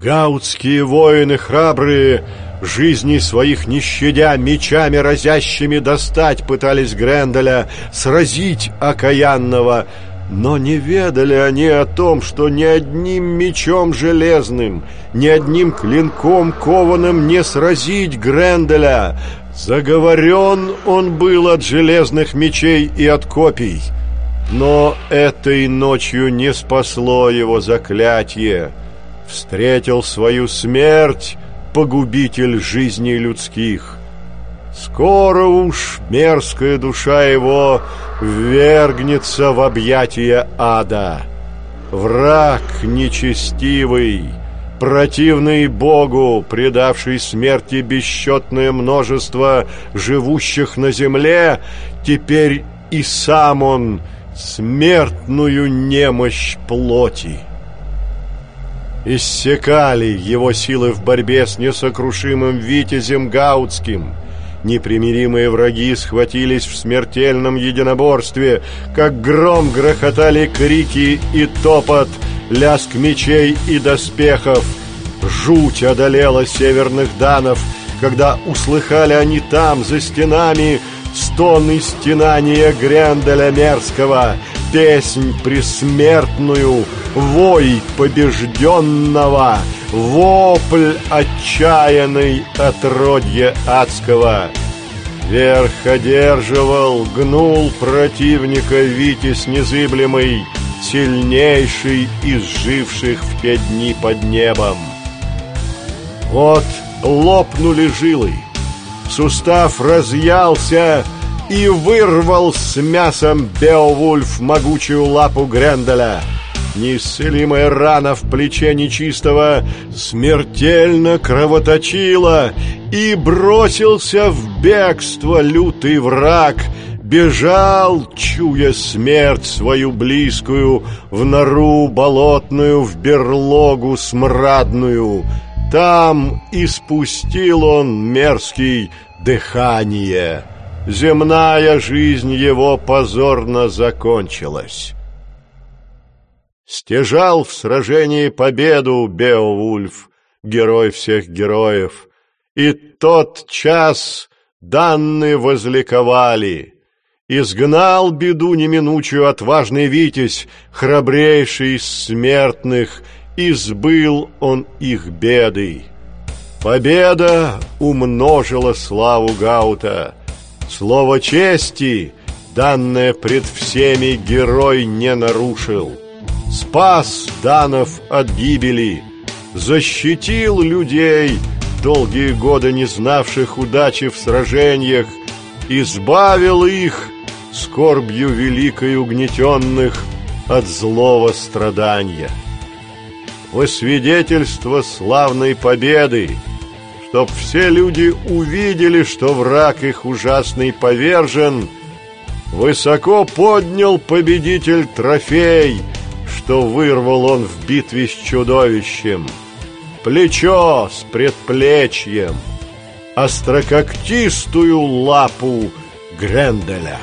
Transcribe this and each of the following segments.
Гаутские воины храбрые, жизни своих не щадя, мечами разящими достать пытались Гренделя, сразить окаянного, но не ведали они о том, что ни одним мечом железным, ни одним клинком кованым не сразить Гренделя. Заговорен он был от железных мечей и от копий. Но этой ночью не спасло его заклятие. Встретил свою смерть погубитель жизней людских. Скоро уж мерзкая душа его ввергнется в объятия ада. Враг нечестивый, противный Богу, предавший смерти бесчетное множество живущих на земле, теперь и сам он смертную немощь плоти. Иссякали его силы в борьбе с несокрушимым витязем Гаутским. Непримиримые враги схватились в смертельном единоборстве, как гром грохотали крики и топот, лязг мечей и доспехов. Жуть одолела северных данов, когда услыхали они там, за стенами, стоны стенания Гренделя Мерзкого, песнь присмертную, вой побежденного, вопль отчаянный отродье адского. Верх одерживал, гнул противника Витязь незыблемый, сильнейший из живших в те дни под небом. Вот лопнули жилы, Сустав разъялся и вырвал с мясом Беовульф могучую лапу Гренделя. Неисцелимая рана в плече нечистого смертельно кровоточила, и бросился в бегство лютый враг, бежал, чуя смерть свою близкую, в нору болотную, в берлогу смрадную — там испустил он мерзкий дыхание. Земная жизнь его позорно закончилась. Стяжал в сражении победу Беовульф, герой всех героев, и тот час данные возликовали. Изгнал беду неминучую отважный Витязь, храбрейший из смертных — и сбыл он их беды. Победа умножила славу Гаута. Слово чести, данное пред всеми, герой не нарушил. Спас данов от гибели, защитил людей, долгие годы не знавших удачи в сражениях, избавил их, скорбью великой угнетенных, от злого страдания во свидетельство славной победы, чтоб все люди увидели, что враг их ужасный повержен, высоко поднял победитель трофей, что вырвал он в битве с чудовищем, плечо с предплечьем, острококтистую лапу Гренделя.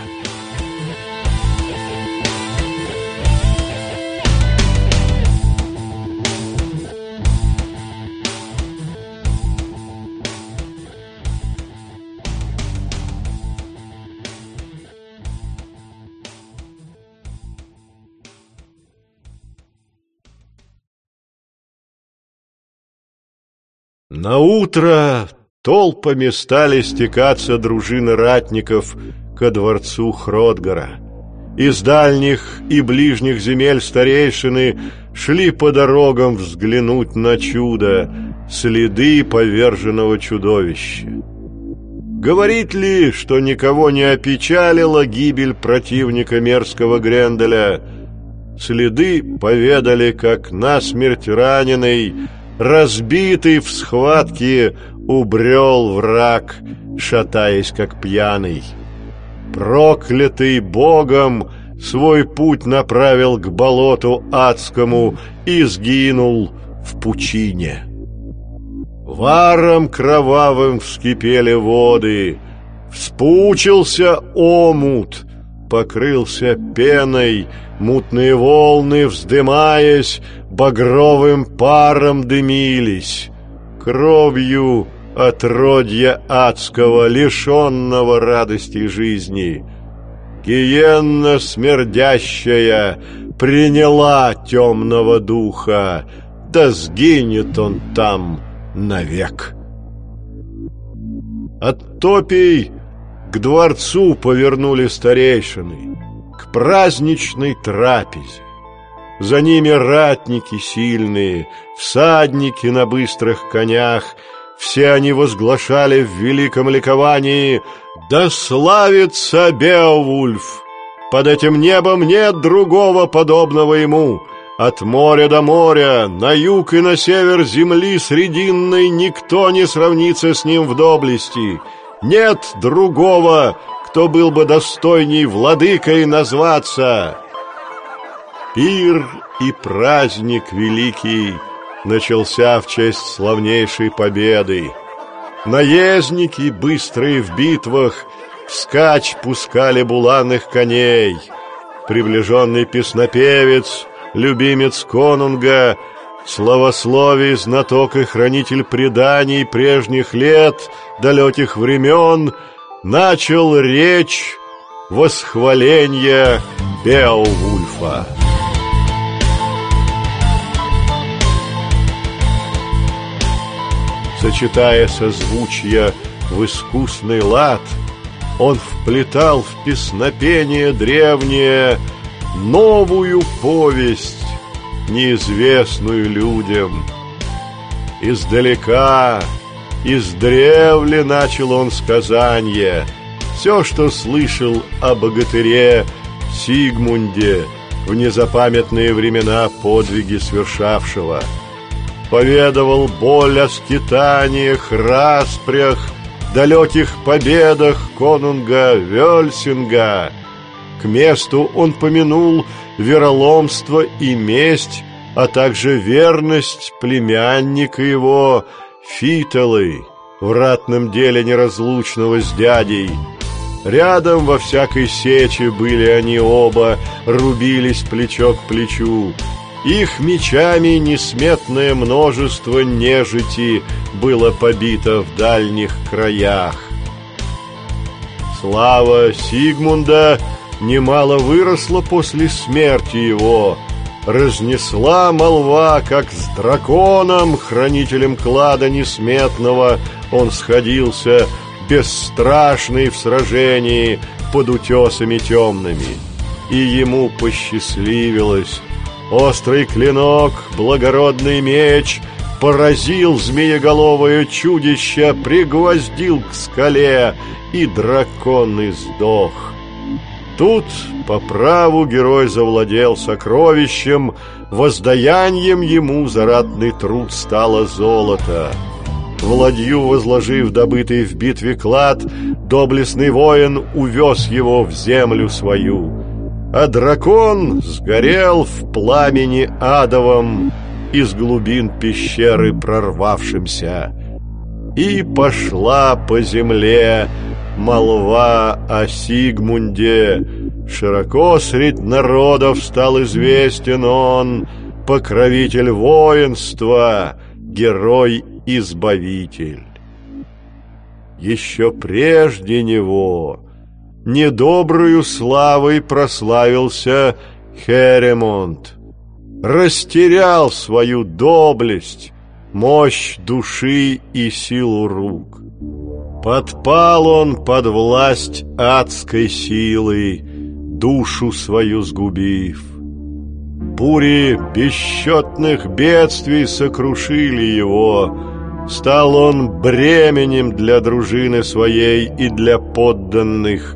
На утро толпами стали стекаться дружины ратников ко дворцу Хродгара. Из дальних и ближних земель старейшины шли по дорогам взглянуть на чудо, следы поверженного чудовища. Говорит ли, что никого не опечалила гибель противника мерзкого Гренделя? Следы поведали, как насмерть раненый разбитый в схватке, убрел враг, шатаясь как пьяный. Проклятый Богом свой путь направил к болоту адскому и сгинул в пучине. Варом кровавым вскипели воды, вспучился омут, покрылся пеной Мутные волны, вздымаясь, багровым паром дымились. Кровью отродья адского, лишенного радости жизни. Гиенна смердящая приняла темного духа, да сгинет он там навек. От топий к дворцу повернули старейшины, к праздничной трапезе. За ними ратники сильные, всадники на быстрых конях. Все они возглашали в великом ликовании «Да славится Беовульф! Под этим небом нет другого подобного ему!» От моря до моря, на юг и на север земли срединной никто не сравнится с ним в доблести. Нет другого, кто был бы достойней владыкой назваться. Пир и праздник великий начался в честь славнейшей победы. Наездники, быстрые в битвах, вскачь пускали буланных коней. Приближенный песнопевец, любимец конунга, славословий, знаток и хранитель преданий прежних лет, далеких времен, начал речь восхваления Беовульфа. Сочетая созвучья в искусный лад, он вплетал в песнопение древнее новую повесть, неизвестную людям. Издалека, издревле начал он сказанье, все, что слышал о богатыре Сигмунде в незапамятные времена подвиги свершавшего – Поведовал боль о скитаниях, распрях, Далеких победах конунга Вельсинга. К месту он помянул вероломство и месть, А также верность племянника его Фиталы В ратном деле неразлучного с дядей. Рядом во всякой сече были они оба, Рубились плечо к плечу. Их мечами несметное множество нежити было побито в дальних краях. Слава Сигмунда немало выросла после смерти его. Разнесла молва, как с драконом, хранителем клада несметного, он сходился, бесстрашный в сражении под утесами темными. И ему посчастливилось Острый клинок, благородный меч Поразил змееголовое чудище, Пригвоздил к скале, и дракон издох. Тут по праву герой завладел сокровищем, Воздаянием ему за ратный труд стало золото. В возложив добытый в битве клад, Доблестный воин увез его в землю свою — а дракон сгорел в пламени адовом из глубин пещеры прорвавшимся. И пошла по земле молва о Сигмунде. Широко средь народов стал известен он, покровитель воинства, герой-избавитель. Еще прежде него недобрую славой прославился Херемонт. Растерял свою доблесть, мощь души и силу рук. Подпал он под власть адской силы, душу свою сгубив. Бури бесчетных бедствий сокрушили его, Стал он бременем для дружины своей и для подданных,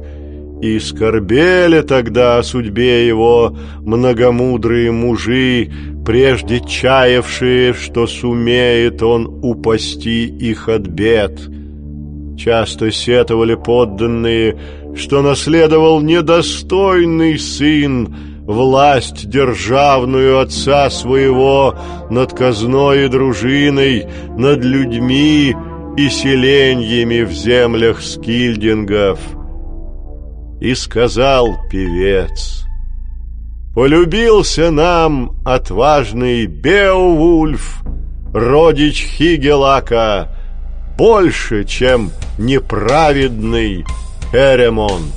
и скорбели тогда о судьбе его многомудрые мужи, прежде чаявшие, что сумеет он упасти их от бед. Часто сетовали подданные, что наследовал недостойный сын власть державную отца своего над казной и дружиной, над людьми и селеньями в землях скильдингов. И сказал певец, Полюбился нам отважный Беовульф, родич Хигелака, больше, чем неправедный Эремонт.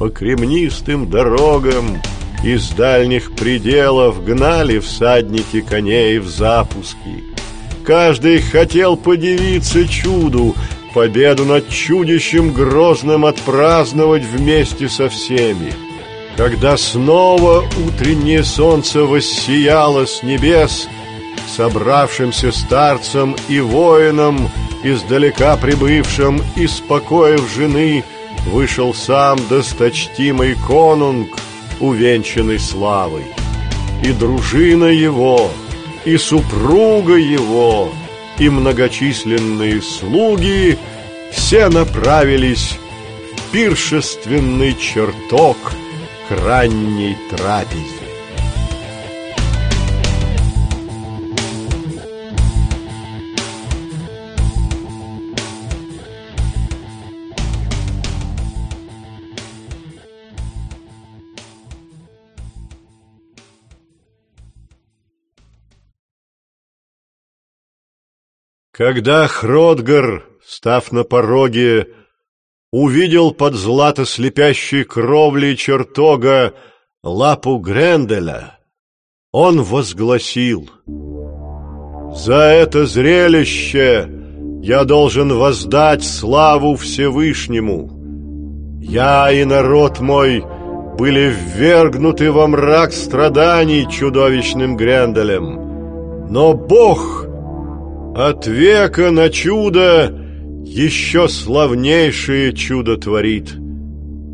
По кремнистым дорогам из дальних пределов гнали всадники коней в запуски. Каждый хотел подивиться чуду, победу над чудищем грозным отпраздновать вместе со всеми. Когда снова утреннее солнце воссияло с небес, собравшимся старцам и воинам, издалека прибывшим, из покоев жены, вышел сам досточтимый конунг, увенчанный славой. И дружина его, и супруга его, и многочисленные слуги все направились в пиршественный чертог к ранней трапезе. Когда Хродгар, став на пороге, увидел под злато-слепящей кровлей чертога лапу Гренделя, он возгласил «За это зрелище я должен воздать славу Всевышнему. Я и народ мой были ввергнуты во мрак страданий чудовищным Гренделем, но Бог — от века на чудо еще славнейшее чудо творит.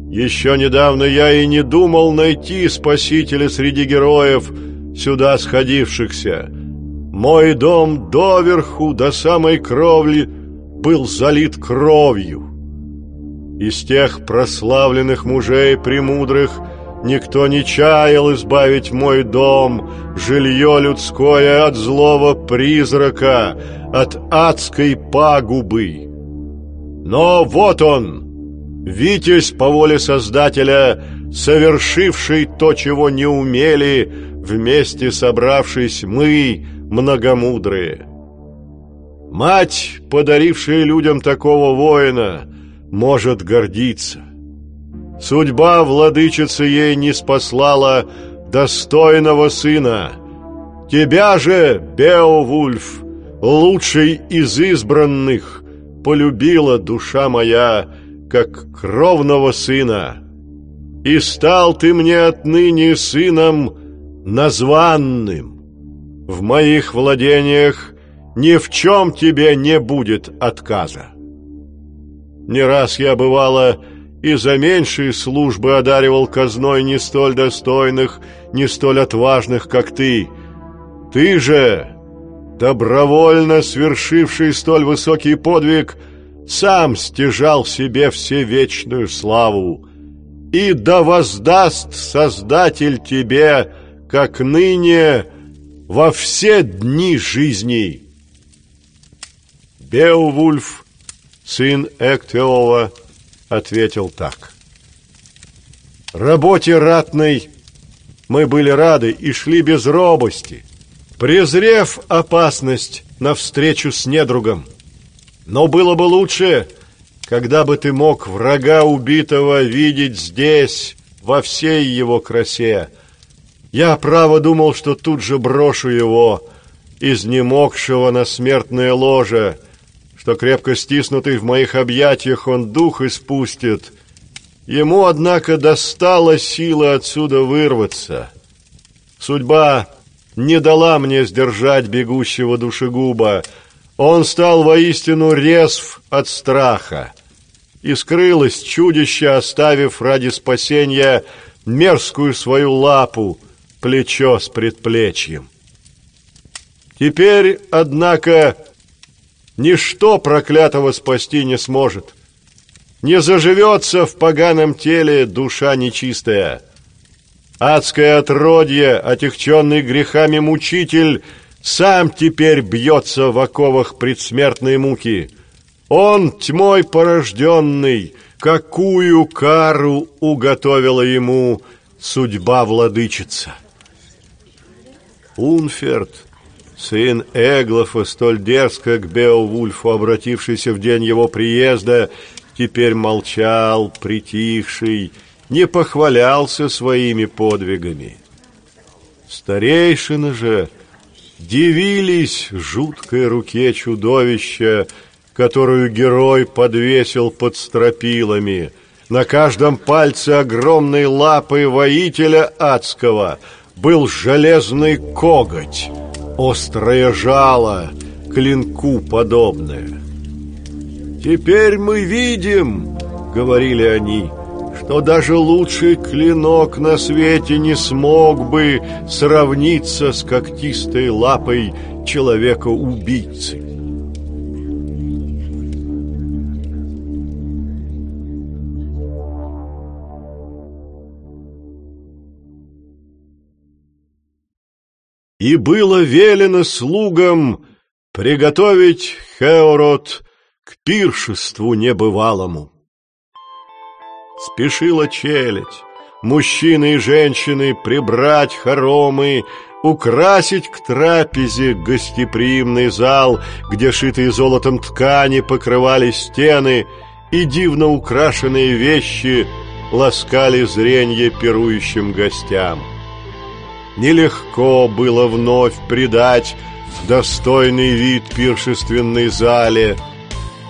Еще недавно я и не думал найти спасителя среди героев, сюда сходившихся. Мой дом доверху, до самой кровли, был залит кровью. Из тех прославленных мужей премудрых Никто не чаял избавить мой дом, жилье людское от злого призрака, от адской пагубы. Но вот он, Витязь по воле Создателя, совершивший то, чего не умели, вместе собравшись мы, многомудрые. Мать, подарившая людям такого воина, может гордиться. Судьба владычицы ей не спаслала достойного сына. Тебя же, Беовульф, лучший из избранных, полюбила душа моя, как кровного сына. И стал ты мне отныне сыном названным. В моих владениях ни в чем тебе не будет отказа. Не раз я бывала и за меньшие службы одаривал казной не столь достойных, не столь отважных, как ты. Ты же, добровольно свершивший столь высокий подвиг, сам стяжал себе всевечную славу. И да воздаст Создатель тебе, как ныне, во все дни жизни. Беовульф, сын Эктеова, ответил так. Работе ратной мы были рады и шли без робости, презрев опасность навстречу с недругом. Но было бы лучше, когда бы ты мог врага убитого видеть здесь, во всей его красе. Я, право, думал, что тут же брошу его, изнемогшего на смертное ложе, что крепко стиснутый в моих объятиях он дух испустит. Ему, однако, достало силы отсюда вырваться. Судьба не дала мне сдержать бегущего душегуба. Он стал воистину резв от страха. И скрылось чудище, оставив ради спасения мерзкую свою лапу, плечо с предплечьем. Теперь, однако, Ничто проклятого спасти не сможет. Не заживется в поганом теле душа нечистая. Адское отродье, отягченный грехами мучитель, сам теперь бьется в оковах предсмертной муки. Он, тьмой порожденный, какую кару уготовила ему судьба владычица. Унферт, сын Эглофа, столь дерзко к Беовульфу, обратившийся в день его приезда, теперь молчал, притихший, не похвалялся своими подвигами. Старейшины же дивились жуткой руке чудовища, которую герой подвесил под стропилами, на каждом пальце огромной лапы воителя адского был железный коготь, острое жало, клинку подобное. «Теперь мы видим», — говорили они, — «что даже лучший клинок на свете не смог бы сравниться с когтистой лапой человека-убийцы». И было велено слугам приготовить Хеорот к пиршеству небывалому. Спешила челядь, мужчины и женщины прибрать хоромы, украсить к трапезе гостеприимный зал, где шитые золотом ткани покрывали стены, и дивно украшенные вещи ласкали зренье пирующим гостям. Нелегко было вновь придать достойный вид пиршественной зале,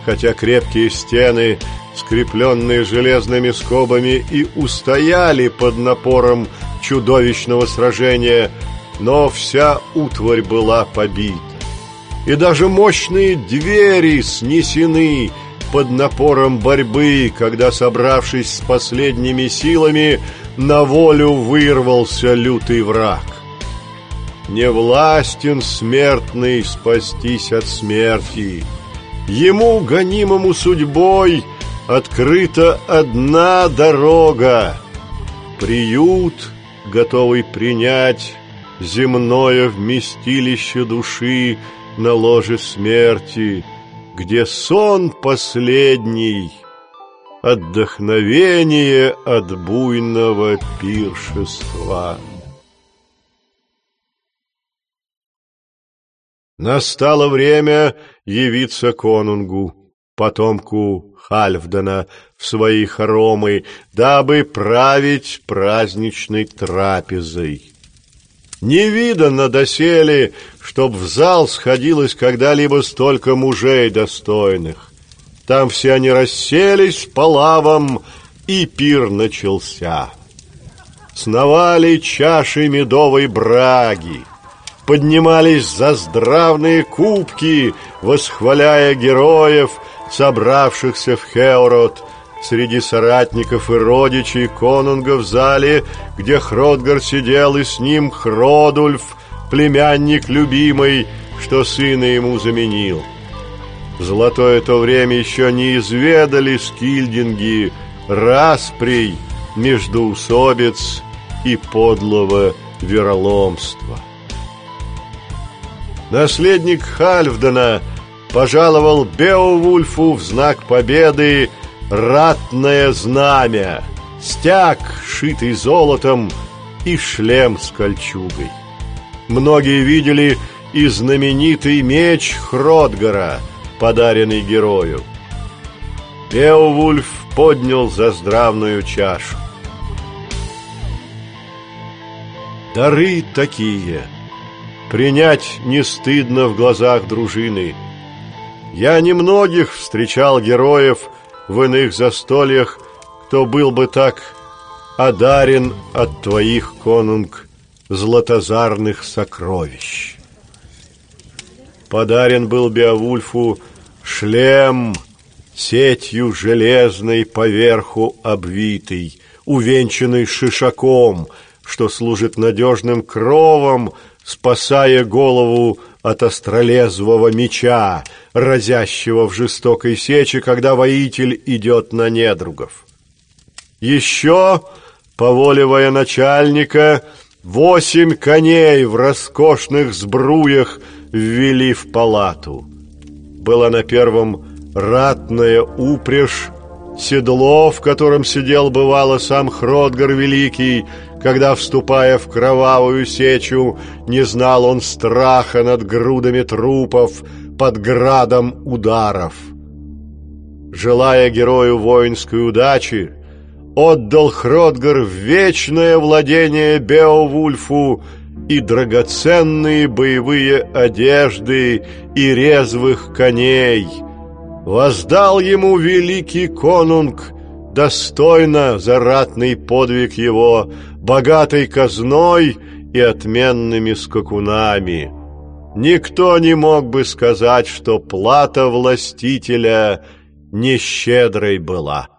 хотя крепкие стены, скрепленные железными скобами, и устояли под напором чудовищного сражения, но вся утварь была побита. И даже мощные двери снесены под напором борьбы, когда, собравшись с последними силами, на волю вырвался лютый враг. Не властен смертный спастись от смерти. Ему, гонимому судьбой, открыта одна дорога. Приют, готовый принять земное вместилище души на ложе смерти, где сон последний — Отдохновение от буйного пиршества. Настало время явиться конунгу, потомку Хальфдена, в свои хоромы, дабы править праздничной трапезой. Не видано доселе, чтоб в зал сходилось когда-либо столько мужей достойных. Там все они расселись по лавам, и пир начался. Сновали чаши медовой браги, поднимались заздравные кубки, восхваляя героев, собравшихся в Хеорот, среди соратников и родичей конунга в зале, где Хродгар сидел, и с ним Хродульф, племянник любимый, что сына ему заменил. Золотое то время еще не изведали скильдинги расприй, междоусобиц и подлого вероломства. Наследник Хальфдена пожаловал Беовульфу в знак победы ратное знамя, стяг, шитый золотом, и шлем с кольчугой. Многие видели и знаменитый меч Хродгара — подаренный герою. Беовульф поднял заздравную чашу. Дары такие. Принять не стыдно в глазах дружины. Я немногих встречал героев в иных застольях, кто был бы так одарен от твоих, конунг, златозарных сокровищ. Подарен был Беовульфу Шлем сетью железной поверху обвитый, увенчанный шишаком, что служит надежным кровом, спасая голову от остролезвого меча, разящего в жестокой сече, когда воитель идет на недругов. Еще, по воле военачальника, восемь коней в роскошных сбруях ввели в палату была на первом ратная упряжь, седло, в котором сидел бывало сам Хродгар Великий, когда, вступая в кровавую сечу, не знал он страха над грудами трупов под градом ударов. Желая герою воинской удачи, отдал Хродгар вечное владение Беовульфу и драгоценные боевые одежды и резвых коней. Воздал ему великий конунг достойно за ратный подвиг его, богатой казной и отменными скакунами. Никто не мог бы сказать, что плата властителя нещедрой была.